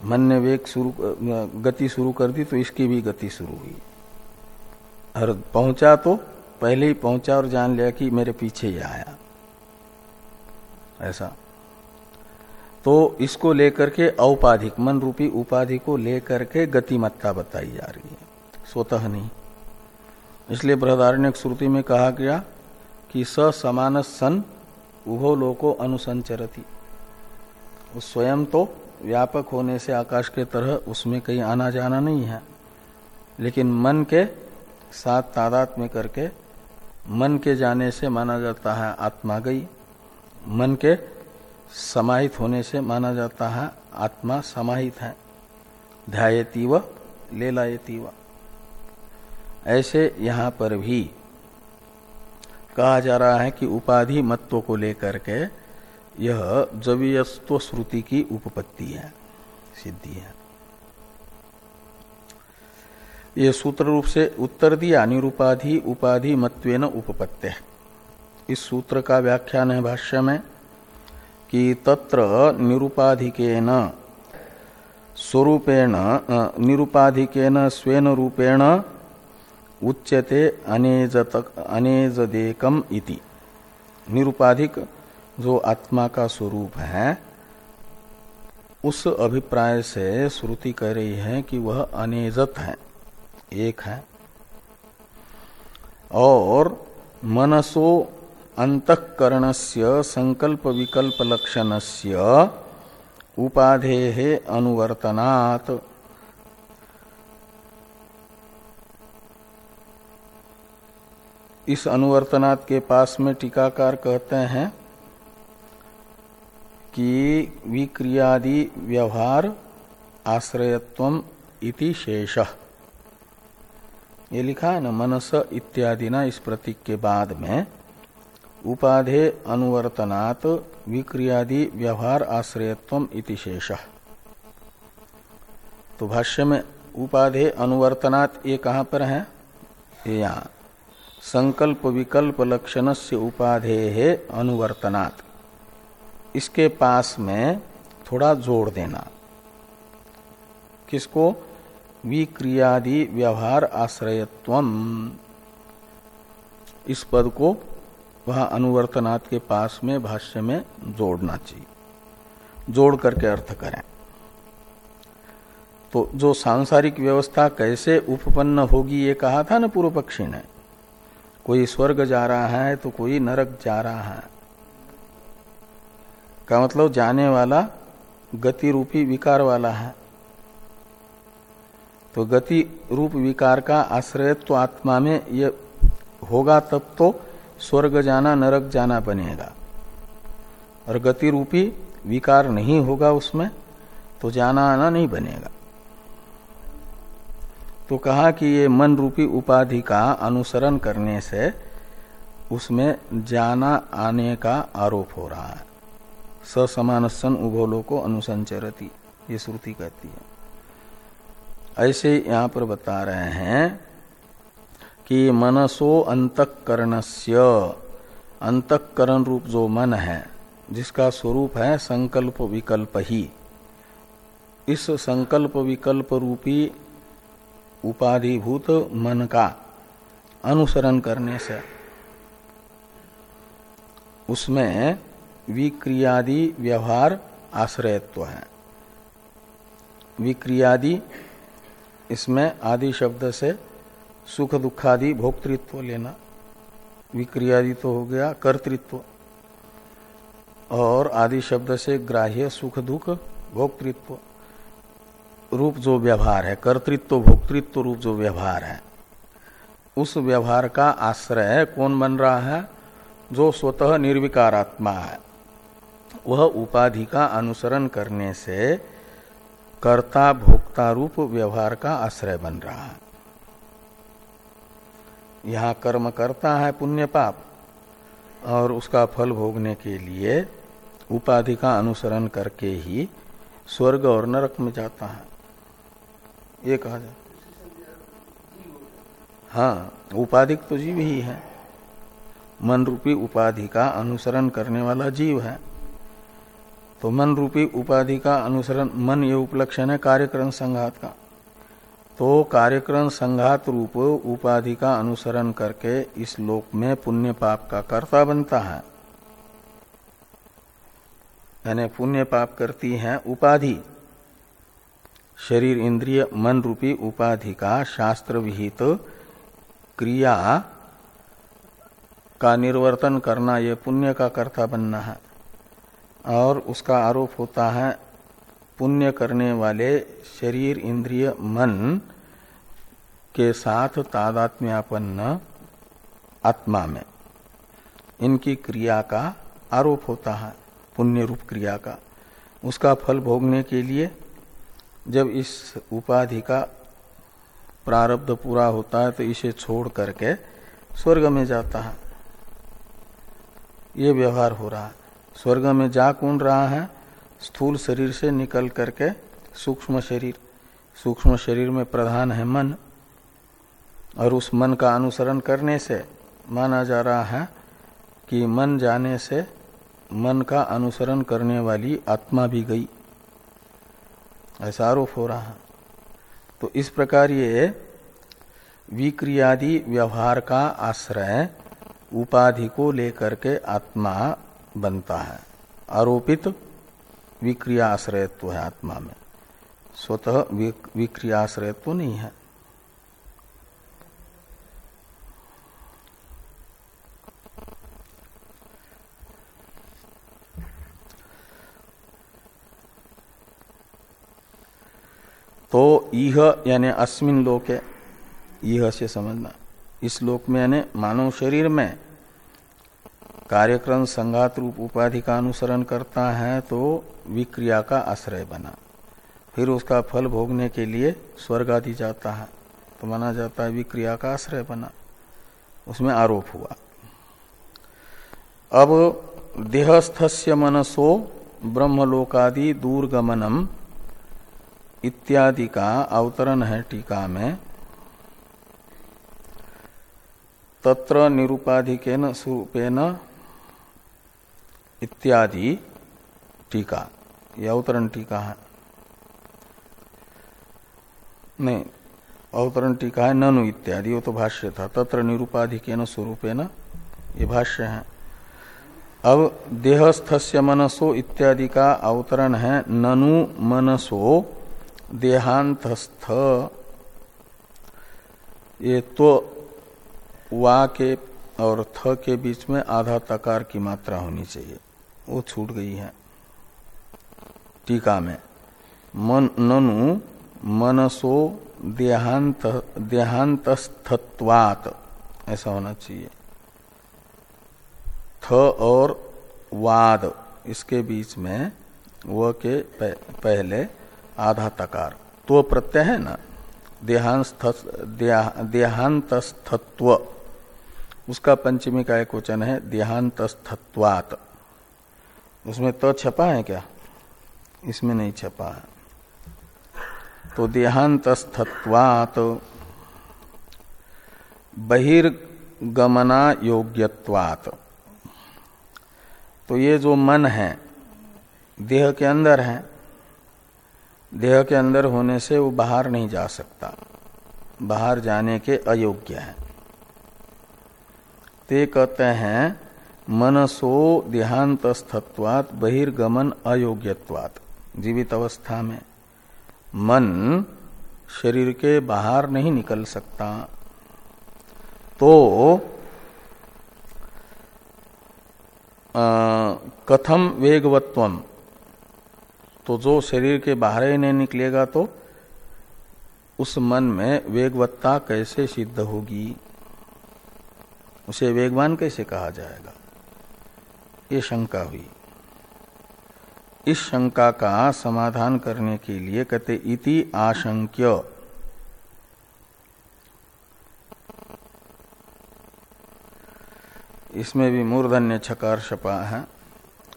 S1: मन ने वेग शुरू, गति शुरू कर दी तो इसकी भी गति शुरू हुई। और पहुँचा तो पहले ही पहुँचा और जान लिया कि मेरे पीछे ही आया। ऐसा। तो इसको लेकर के औपाधिक, मन रूपी उपाधि को लेकर के गतिमत्ता बताई जा रही है। स्वतः नहीं। इसलिए बृहदारण्य श्रुति में कहा गया कि स समान सन उभो लोको अनुसंचरती स्वयं तो व्यापक होने से आकाश के तरह उसमें कहीं आना जाना नहीं है। लेकिन मन के साथ तादात में करके, मन के जाने से माना जाता है आत्मा गई। मन के समाहित होने से माना जाता है आत्मा समाहित है। ध्यायती व लेलायती व ऐसे यहाँ पर भी कहा जा रहा है कि उपाधि मत्व को लेकर के यह जवीयस्व श्रुति की उपपत्ति है, सिद्धि है। ये सूत्र रूप से उत्तर दिया निरुपाधि उपाधि मत्वेन उपपत्ते इस सूत्र का व्याख्यान है भाष्य में कि तत्र निरुपाधिकेन स्वरूपेण निरुपाधिकेन स्वेन रूपेण उच्यते अनेजत अनेजदेकम इति। निरुपाधिक जो आत्मा का स्वरूप है, उस अभिप्राय से श्रुति कह रही है कि वह अनेजत है, एक है। और मनसो अंतकरण से संकल्प विकल्प लक्षण से उपाधे अनुवर्तनात्। इस अनुवर्तनात् के पास में टीकाकार कहते हैं कि विक्रियादि व्यवहार आश्रयत्व इति शेष। ये लिखा है ना, मनस इत्यादि ना इस प्रतीक के बाद में, उपाधे अनुवर्तनात् विक्रियादि व्यवहार आश्रयत्व इति शेष। तो भाष्य में, उपाधे अनुवर्तनात् ये कहाँ पर है? ये यहाँ। संकल्प विकल्प लक्षण से उपाधे है अनुवर्तनात्। इसके पास में थोड़ा जोड़ देना। किसको? विक्रियादि व्यवहार आश्रयत्व। इस पद को वह अनुवर्तनाथ के पास में भाष्य में जोड़ना चाहिए। जोड़ करके अर्थ करें। तो जो सांसारिक व्यवस्था कैसे उपपन्न होगी ये कहा था ना पूर्व पक्षी ने? कोई स्वर्ग जा रहा है तो कोई नरक जा रहा है। का मतलब जाने वाला गति रूपी विकार वाला है। तो गति रूप विकार का आश्रय तो आत्मा में ये होगा तब तो स्वर्ग जाना, नरक जाना बनेगा। और गति रूपी विकार नहीं होगा उसमें तो जाना आना नहीं बनेगा। तो कहा कि ये मन रूपी उपाधि का अनुसरण करने से उसमें जाना आने का आरोप हो रहा है। ससमानसन उभोलो को अनुसंचरती ये श्रुति कहती है। ऐसे यहाँ पर बता रहे हैं कि मनसो अंतकरणस्य, अंतकरण रूप जो मन है, जिसका स्वरूप है संकल्प विकल्प ही। इस संकल्प विकल्प रूपी उपाधिभूत मन का अनुसरण करने से, उसमें विक्रियादि व्यवहार आश्रयत्व है। विक्रियादि, इसमें आदि शब्द से सुख दुखादि भोक्तृत्व लेना। विक्रियादि तो हो गया कर्तृत्व। और आदि शब्द से ग्राह्य सुख दुख भोक्तृत्व। रूप जो व्यवहार है, कर्तृत्व, भोक्तृत्व रूप जो व्यवहार है, उस व्यवहार का आश्रय कौन बन रहा है? जो स्वतः निर्विकारात्मा है। वह उपाधि का अनुसरण करने से कर्ता भोक्ता रूप व्यवहार का आश्रय बन रहा है। यहाँ कर्म करता है पुण्य पाप और उसका फल भोगने के लिए उपाधि का अनुसरण करके ही स्वर्ग और नरक में जाता है। ये कहा जाए हाँ। उपाधिक तो जीव ही है। मन रूपी उपाधि का अनुसरण करने वाला जीव है। तो मन रूपी उपाधि का अनुसरण, मन ये उपलक्षण है कार्यक्रम संघात का। तो कार्यक्रम संघात रूप उपाधि का अनुसरण करके इस लोक में पुण्य पाप का कर्ता बनता है। यानी पुण्य पाप करती है उपाधि। शरीर इंद्रिय मन रूपी उपाधि का शास्त्र विहित क्रिया का निर्वर्तन करना यह पुण्य का कर्ता बनना है। और उसका आरोप होता है, पुण्य करने वाले शरीर, इंद्रिय, मन के साथ तादात्म्यापन्न आत्मा में। इनकी क्रिया का आरोप होता है, पुण्य रूप क्रिया का। उसका फल भोगने के लिए जब इस उपाधि का प्रारब्ध पूरा होता है तो इसे छोड़ करके स्वर्ग में जाता है। ये व्यवहार हो रहा है। स्वर्ग में जा कौन रहा है? स्थूल शरीर से निकल करके सूक्ष्म शरीर। सूक्ष्म शरीर में प्रधान है मन। और उस मन का अनुसरण करने से माना जा रहा है कि मन जाने से मन का अनुसरण करने वाली आत्मा भी गई। ऐसा आरोप हो रहा है। तो इस प्रकार ये विक्रियादि व्यवहार का आश्रय उपाधि को लेकर के आत्मा बनता है। आरोपित विक्रिया आश्रयत्व है आत्मा में। स्वतः विक्रिया आश्रयत्व नहीं है। तो यह यानी अस्मिन लोक है यह से समझना। इस लोक में यानी मानव शरीर में कार्यक्रम संघात रूप उपाधि का अनुसरण करता है तो विक्रिया का आश्रय बना। फिर उसका फल भोगने के लिए स्वर्ग आदि जाता है। तो माना जाता है विक्रिया का आश्रय बना। उसमें आरोप हुआ। अब देहस्थस्य मनसो ब्रह्मलोकादि दूरगमनम इत्यादि का अवतरण है टीका में। तत्र निरूपाधिकेन स्वरूपेण इत्यादि टीका, यह अवतरण टीका है। नहीं, अवतरण टीका है ननु इत्यादि, वो तो भाष्य था। तत्र निरूपाधिकेन स्वरूपेण ये भाष्य है। अब देहस्थस्य मनसो इत्यादि का अवतरण है ननु मनसो देहांतस्थ। ये तो वा के और थ के बीच में आधा तकार की मात्रा होनी चाहिए। वो छूट गई है। टीका में। मन, ननु, मनसो देहांत, देहांतस्थत्वात। ऐसा होना चाहिए। थ और वाद, इसके बीच में व के पहले आधा तकार तो प्रत्यय है ना? देहांतस्थत्व। उसका पंचमी का एक वचन है, देहांतस्थत्वात। उसमें तो छपा है क्या? इसमें नहीं छपा है। तो देहांतस्थत्वात बहिर्गमना योग्यत्वात तो ये जो मन है, देह के अंदर है, देह के अंदर होने से वो बाहर नहीं जा सकता। बाहर जाने के अयोग्य है। ते कहते हैं मनसो देहांतस्थत्वात बहिर्गमन अयोग्यत्वात। जीवित अवस्था में। मन शरीर के बाहर नहीं निकल सकता। तो आ, कथम वेगवत्वम। तो जो शरीर के बाहर ही नहीं निकलेगा तो उस मन में वेगवत्ता कैसे सिद्ध होगी? उसे वेगवान कैसे कहा जाएगा? ये शंका हुई। इस शंका का समाधान करने के लिए कहते इति आशंक्य। इसमें भी मूर्धन्य छकार छपा है।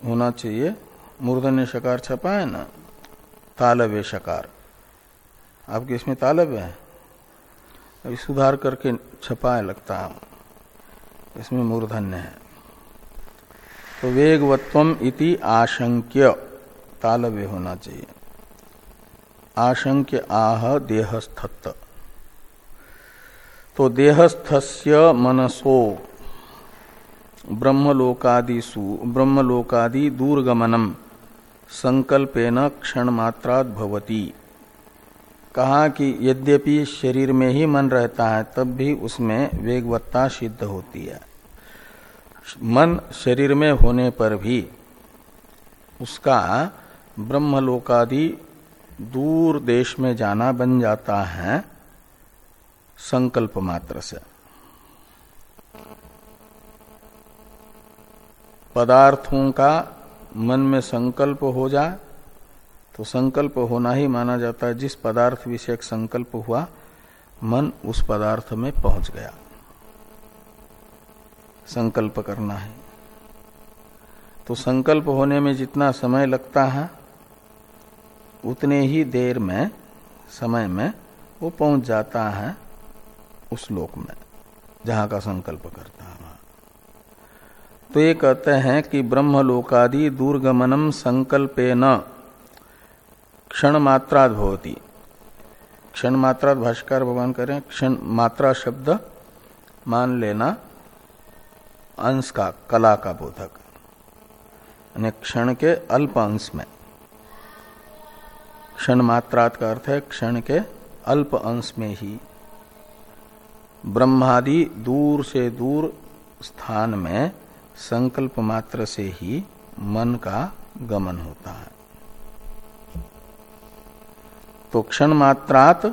S1: होना चाहिए। मूर्धन्य शकार छपा है ना? तालव्य शकार आपके इसमें तालव्य है? अभी सुधार करके छपा है लगता है। इसमें मूर्धन्य है। तो वेगवत्वम इति आशंक्य तालव्य होना चाहिए। आशंक्य आह देहस्थत्व तो देहस्थस्य मनसो ब्रह्मलोकादिसु, ब्रह्मलोकादि दूरगमनम संकल्पेन क्षण मात्रात भवती। कहा कि यद्यपि शरीर में ही मन रहता है, तब भी उसमें वेगवत्ता सिद्ध होती है। मन शरीर में होने पर भी उसका ब्रह्मलोकादि दूर देश में जाना बन जाता है संकल्प मात्र से। पदार्थों का मन में संकल्प हो जाए तो संकल्प होना ही माना जाता है। जिस पदार्थ विषयक संकल्प हुआ, मन उस पदार्थ में पहुँच गया। संकल्प करना है। तो संकल्प होने में जितना समय लगता है, उतने ही देर में, समय में वो पहुँच जाता है उस लोक में, जहाँ का संकल्प करता है तो ये कहते हैं कि ब्रह्मलोकादि दूरगमनम संकल्पे न क्षण मात्रा भवती। क्षण मात्रा भाष्कर भगवान करें क्षण मात्रा शब्द मान लेना अंश का, कला का बोधक। क्षण के अल्प अंश में। क्षण मात्रात का अर्थ है क्षण के अल्प अंश में ही। ब्रह्मादि दूर से दूर स्थान में संकल्प मात्र से ही मन का गमन होता है। तो क्षण मात्रात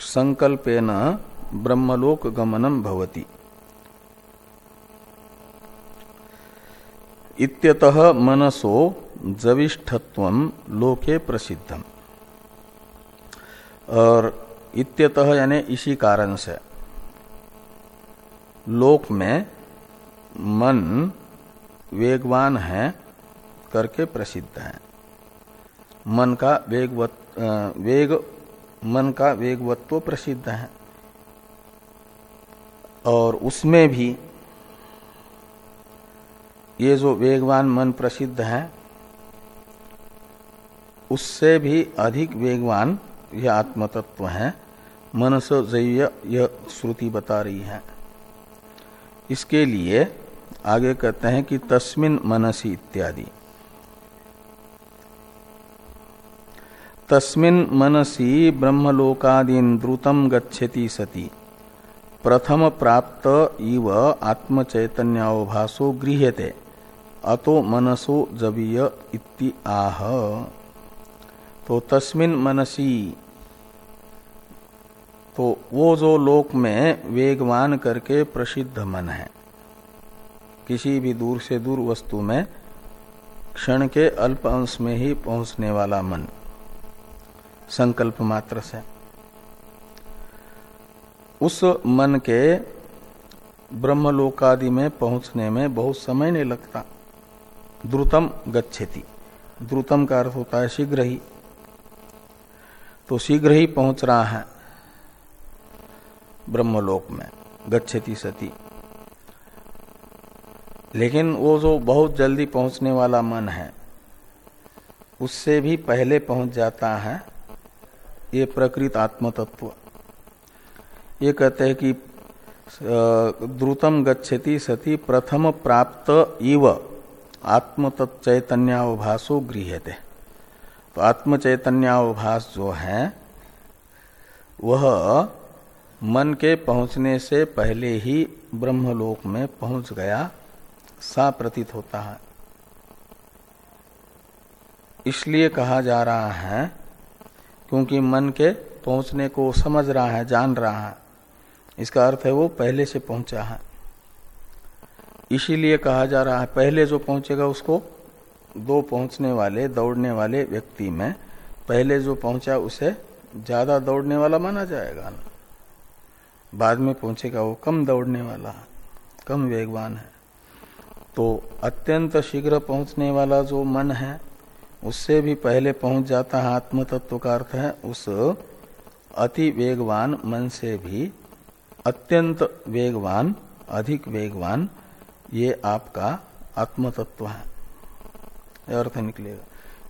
S1: संकल्पेन ब्रह्मलोक गमनम भवति। इत्यतः मनसो जविष्ठत्व लोके प्रसिद्धम। और इत्यतः यानी इसी कारण से लोक में मन वेगवान है करके प्रसिद्ध है। मन का वेगवत वेग, मन का वेगवत्व प्रसिद्ध है। और उसमें भी ये जो वेगवान मन प्रसिद्ध है, उससे भी अधिक वेगवान यह आत्मतत्व है। मनस जय यह श्रुति बता रही है। इसके लिए आगे कहते हैं कि तस्मिन मनसी इत्यादि। तस्मिन मनसी ब्रह्मलोकादीन द्रुतम गच्छति सती। प्रथम प्राप्त इव आत्मचैतन्यावभासो गृह्यते। अतो मनसो जवीय इति आह। तो तस्मिन मनसी तो वो जो लोक में वेगवान करके प्रसिद्ध मन है, किसी भी दूर से दूर वस्तु में क्षण के अल्प अंश में ही पहुँचने वाला मन, संकल्प मात्र से। उस मन के ब्रह्मलोकादि में पहुँचने में बहुत समय नहीं लगता। द्रुतम गच्छति। द्रुतम का अर्थ होता है शीघ्र ही तो शीघ्र ही पहुँच रहा है ब्रह्मलोक में, गच्छति सती। लेकिन वो जो बहुत जल्दी पहुँचने वाला मन है, उससे भी पहले पहुँच जाता है ये प्रकृत आत्मतत्व। ये कहते हैं कि द्रुतम गच्छति सती प्रथम प्राप्त इव। आत्म चैतन्यावभासो गृहते तो आत्म चैतन्यावभास जो है, वह मन के पहुँचने से पहले ही ब्रह्मलोक में पहुँच गया, सा प्रतीत होता है। इसलिए कहा जा रहा है, क्योंकि मन के पहुँचने को समझ रहा है, जान रहा है। इसका अर्थ है वो पहले से पहुँचा है। इसीलिए कहा जा रहा है, पहले जो पहुंचेगा उसको दो पहुँचने वाले, दौड़ने वाले व्यक्ति में, पहले जो पहुँचा उसे ज़्यादा दौड़ने वाला माना जाएगा ना। बाद में पहुंचेगा वो कम दौड़ने वाला, कम वेगवान है। तो अत्यंत शीघ्र पहुँचने वाला जो मन है, उससे भी पहले पहुँच जाता है आत्म तत्व का अर्थ है, उस अति वेगवान मन से भी अत्यंत वेगवान, अधिक वेगवान ये आपका आत्म तत्व है अर्थ निकलेगा।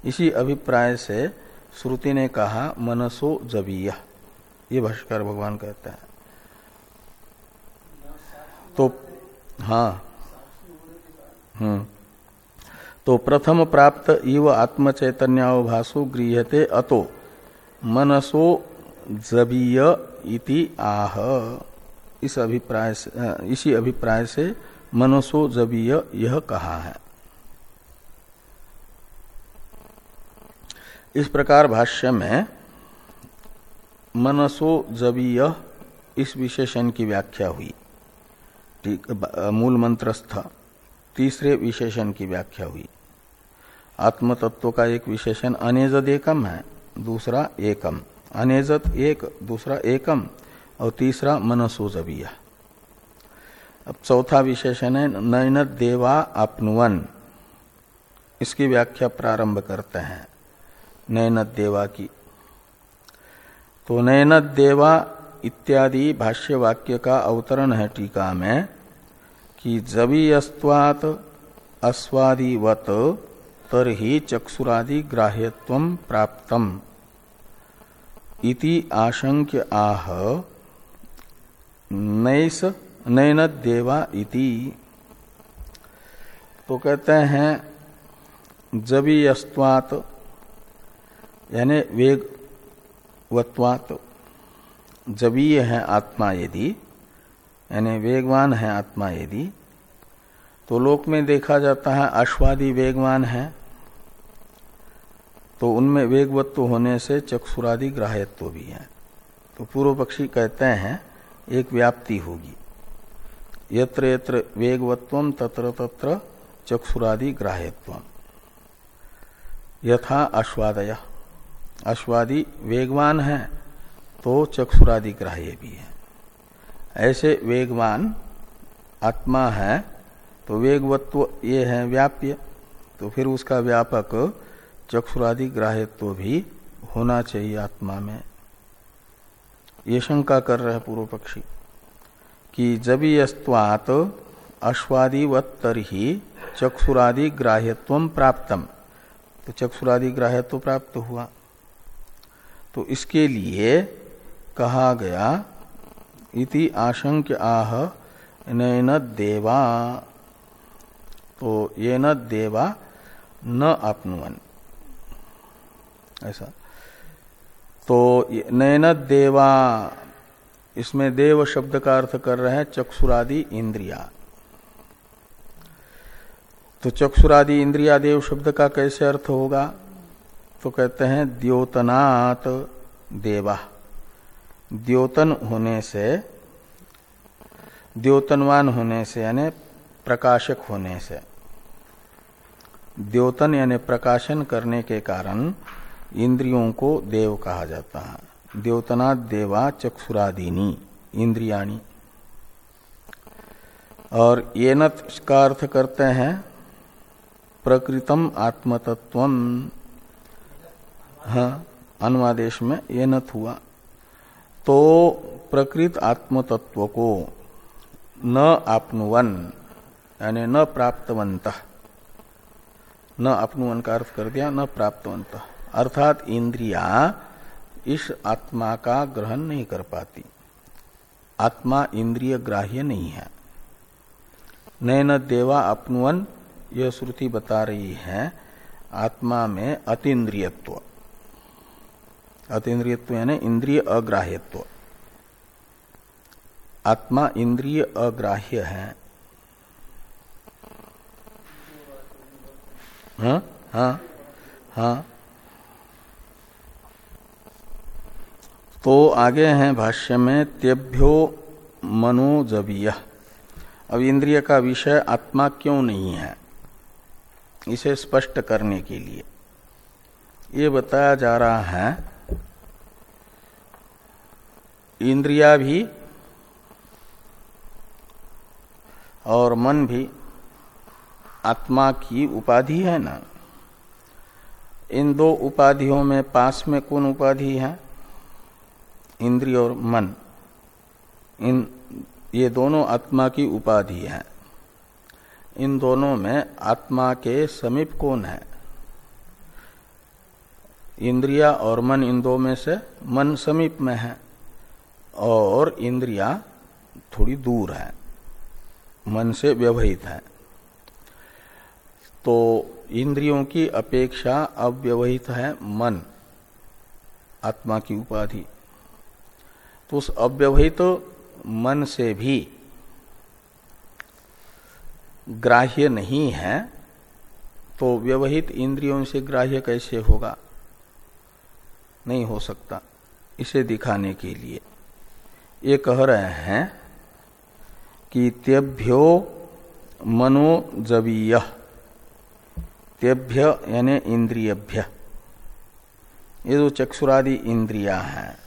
S1: इसी अभिप्राय से श्रुति ने कहा, मनसो जबीय। ये भाष्कर भगवान कहते हैं। तो हाँ। हम्म। तो प्रथम प्राप्त इव आत्म चैतन्यावभासो गृहते अतो, मनसो जबीय इति आह। इस अभिप्राय से, इसी अभिप्राय से मनसो जबीय यह कहा है। इस प्रकार भाष्य में मनसो जबीय इस विशेषण की व्याख्या हुई। मूल मंत्रस्थ, तीसरे विशेषण की व्याख्या हुई। आत्म तत्व का एक विशेषण, अनेजद एकम है, दूसरा एकम। अनेजत एक, दूसरा एकम, और तीसरा मनसोजबिया अब चौथा विशेषण है, नयन देवा अपनुवन। इसकी व्याख्या प्रारंभ करते हैं, नयन देवा की। तो नयन देवा इत्यादि भाष्य वाक्य का अवतरण है टीका में, कि जबीयस्वात अस्वादिवत, तरही चक्षुरादि ग्राह्यत्व प्राप्तम। इति आशंक्य आह, नैस नैन देवा इति। तो कहते हैं जबीयस्वात यानी वेगवत्वात, जबीय है आत्मा यदि, यानी वेगवान है आत्मा यदि तो लोक में देखा जाता है अश्वादी वेगवान है तो उनमें वेगवत्व होने से चक्षुरादि ग्राह्यत्व भी है। तो पूर्व पक्षी कहते हैं, एक व्याप्ति होगी। यत्र यत्र वेगवत्व तत्र तत्र चक्षुरादि ग्राह्यत्व। यथा अश्वादय। अश्वादि वेगवान है तो चक्षुरादि ग्राह्य भी है। ऐसे वेगवान आत्मा है तो वेगवत्व ये है व्याप्य। तो फिर उसका व्यापक चक्षुरादि ग्राह्यत्व भी होना चाहिए आत्मा में। ये शंका कर रहे पूर्व पक्षी। कि जब यस्वात अश्वादिवत ही चक्षुरादि ग्राह्यत्व प्राप्तम। तो चक्षुरादि ग्राह्यत्व प्राप्त हुआ। तो इसके लिए कहा गया, इति आशंक आह नैन देवा। तो ये न देवा न अपनुवन ऐसा। तो नैन देवा इसमें देव शब्द का अर्थ कर रहे हैं चक्षुरादि इंद्रिया। तो चक्षुरादि इंद्रिया देव शब्द का कैसे अर्थ होगा? तो कहते हैं द्योतनात देवा। द्योतन होने से, द्योतनवान होने से यानी प्रकाशक होने से। द्योतन यानी प्रकाशन करने के कारण इंद्रियों को देव कहा जाता है। द्योतना देवा चक्षुरादीनी, इंद्रियाणी। और ये का अर्थ करते हैं, प्रकृतम आत्मतत्व। हाँ अनुवादेश में ये नत हुआ। तो प्रकृत आत्मतत्व को न आपनुवन, यानी न प्राप्तवंत न अपनुवन का अर्थ कर दिया, न प्राप्तवंत अर्थात इंद्रिया इस आत्मा का ग्रहण नहीं कर पाती। आत्मा इंद्रिय ग्राह्य नहीं है। नयन देवा अपनुवन, यह श्रुति बता रही है, आत्मा में अतीन्द्रियत्व। अतीन्द्रियत्व यानी इंद्रिय अग्राह्यत्व। आत्मा इंद्रिय अग्राह्य है। हाँ हाँ हाँ। तो आगे हैं भाष्य में, तेभ्यो मनोजबीय अब इंद्रिय का विषय आत्मा क्यों नहीं है? इसे स्पष्ट करने के लिए। ये बताया जा रहा है, इंद्रिया भी और मन भी आत्मा की उपाधि है ना? इन दो उपाधियों में पास में कौन उपाधि है? इंद्रिय और मन, इन, ये दोनों आत्मा की उपाधि है। इन दोनों में आत्मा के समीप कौन है? इंद्रिया और मन इन दो में से मन समीप में है और इंद्रिया थोड़ी दूर है, मन से व्यवहित है। तो इंद्रियों की अपेक्षा अव्यवहित है मन, आत्मा की उपाधि। तो उस अव्यवहित तो मन से भी ग्राह्य नहीं है तो व्यवहित इंद्रियों से ग्राह्य कैसे होगा? नहीं हो सकता इसे दिखाने के लिए। ये कह रहे हैं कि तेभ्यो मनोजवीय तेभ्य यानी इंद्रियभ्य। ये जो चक्षुरादि इंद्रिया हैं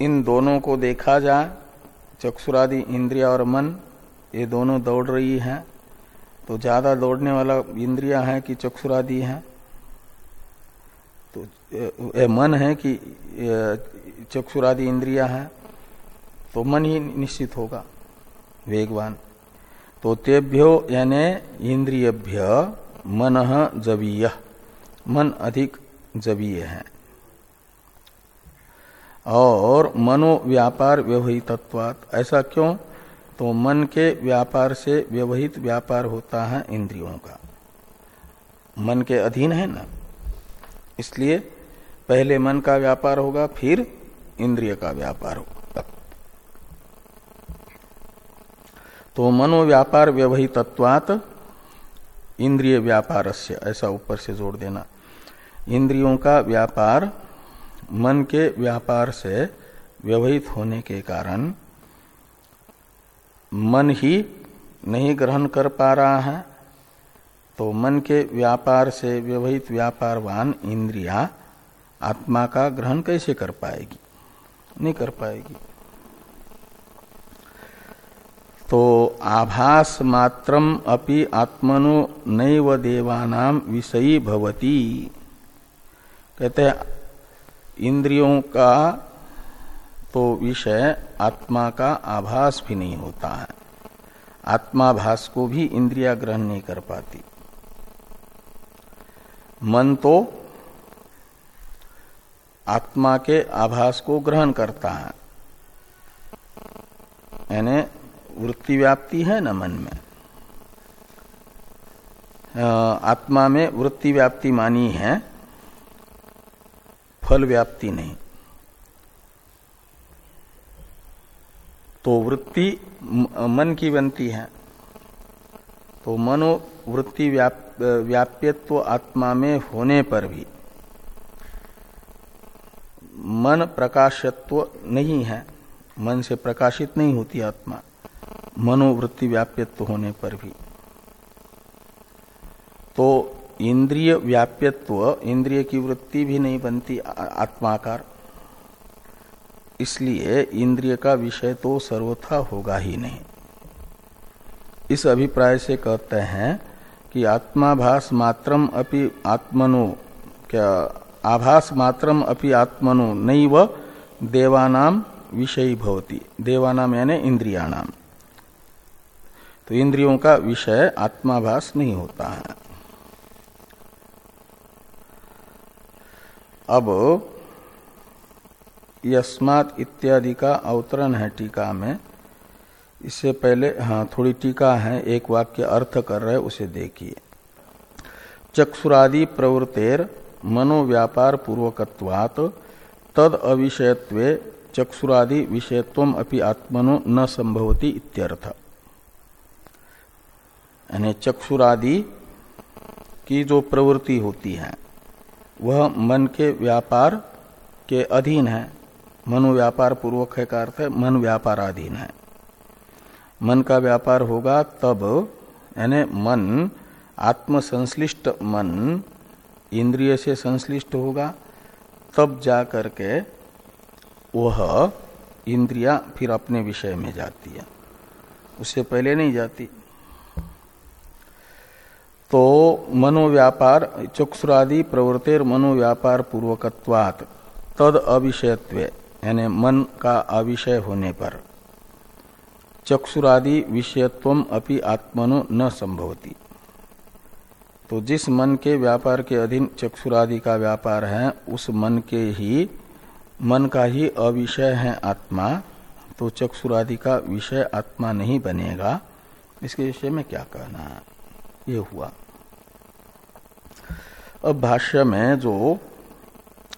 S1: इन दोनों को देखा जाए चक्षुरादि इंद्रिया और मन ये दोनों दौड़ रही हैं। तो ज़्यादा दौड़ने वाला इंद्रिया है कि चक्षुरादि है। तो ए, मन है कि चक्षुरादि इंद्रिया है तो मन ही निश्चित होगा वेगवान। तो तेभ्यो यानी इंद्रियभ्य मन जवीय मन अधिक जवीय है। और मनो व्यापार व्यवहितत्वात। ऐसा क्यों? तो मन के व्यापार से व्यवहित व्यापार होता है इंद्रियों का। मन के अधीन है ना? इसलिए पहले मन का व्यापार होगा, फिर इंद्रिय का व्यापार होगा। तो मनोव्यापार व्यवहितत्वात, इंद्रिय व्यापार से ऐसा ऊपर से जोड़ देना। इंद्रियों का व्यापार मन के व्यापार से व्यवहित होने के कारण मन ही नहीं ग्रहण कर पा रहा है तो मन के व्यापार से व्यवहित व्यापारवान इंद्रिया आत्मा का ग्रहण कैसे कर पाएगी? नहीं कर पाएगी। तो आभास मात्रम अपि आत्मनो नैव देवानाम विषयी भवती। कहते हैं इंद्रियों का तो विषय आत्मा का आभास भी नहीं होता है। आत्माभास को भी इंद्रिया ग्रहण नहीं कर पाती। मन तो आत्मा के आभास को ग्रहण करता है। यानी वृत्ति व्याप्ति है ना मन में? आत्मा में वृत्ति व्याप्ति मानी है। फल व्याप्ति नहीं। तो वृत्ति मन की बनती है। तो मनोवृत्ति व्याप, व्याप्यत्व आत्मा में होने पर भी मन प्रकाशत्व नहीं है। मन से प्रकाशित नहीं होती आत्मा। मनोवृत्ति व्याप्यत्व होने पर भी। तो इंद्रिय व्याप्यत्व, इंद्रिय की वृत्ति भी नहीं बनती आत्माकार। इसलिए इंद्रिय का विषय तो सर्वथा होगा ही नहीं। इस अभिप्राय से कहते हैं कि आत्माभास मात्रम अपि आत्मनो, क्या आभास मात्रम अपि आत्मनो नहीं व देवानाम विषयी भवती। देवानाम यानी इंद्रियाणाम। तो इंद्रियों का विषय आत्माभास नहीं होता है। अब यस्मात इत्यादि का अवतरण है टीका में। इससे पहले हाँ थोड़ी टीका है, एक वाक्य अर्थ कर रहे उसे देखिए। चक्षुरादि प्रवृत्तेर मनोव्यापार पूर्वकत्वात् तद अविषयत्वे चक्षुरादि विषयत्व अपि आत्मनो न संभवती इत्यर्थ। यानी चक्षुरादि की जो प्रवृत्ति होती है वह मन के व्यापार के अधीन है। मनोव्यापार पूर्वक है का अर्थ है, मन व्यापार अधीन है। मन का व्यापार होगा तब, यानी मन आत्म संश्लिष्ट मन, इंद्रिय से संश्लिष्ट होगा, तब जा करके वह इंद्रिया फिर अपने विषय में जाती है। उससे पहले नहीं जाती। तो मनोव्यापार, चक्षुरादि प्रवृत्तिर मनोव्यापार पूर्वकत्वात, तद अविषयत्व, यानी मन का अविषय होने पर। चक्षुरादि विषयत्व अपि आत्मनो न संभवती। तो जिस मन के व्यापार के अधीन चक्षुरादि का व्यापार है, उस मन के ही, मन का ही अविषय है आत्मा तो चक्षुरादि का विषय आत्मा नहीं बनेगा। इसके विषय में क्या कहना है? ये हुआ। अब भाष्य में जो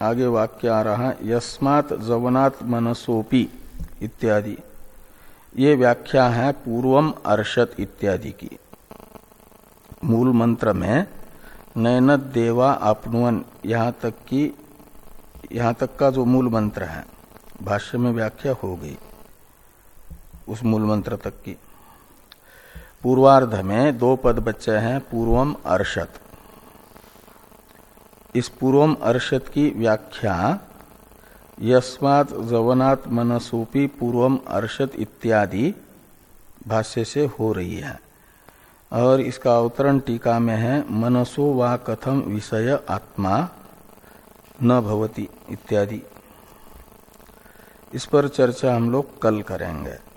S1: आगे वाक्य आ रहा यस्मात जवनात् मनसोपी इत्यादि। ये व्याख्या है पूर्वम अर्षत इत्यादि की। मूल मंत्र में नयन देवा अपनुवन यहाँ तक की, यहाँ तक का जो मूल मंत्र है, भाष्य में व्याख्या हो गई, उस मूल मंत्र तक की। पूर्वार्ध में दो पद बच्चे हैं, पूर्वम अर्षत इस पूर्वम अर्षत की व्याख्या, यस्मात् जवनात् मनसोपी पूर्वम अर्षत इत्यादि भाष्य से हो रही है। और इसका अवतरण टीका में है, मनसो वा कथम विषय आत्मा न भवती इत्यादि। इस पर चर्चा हम लोग कल करेंगे।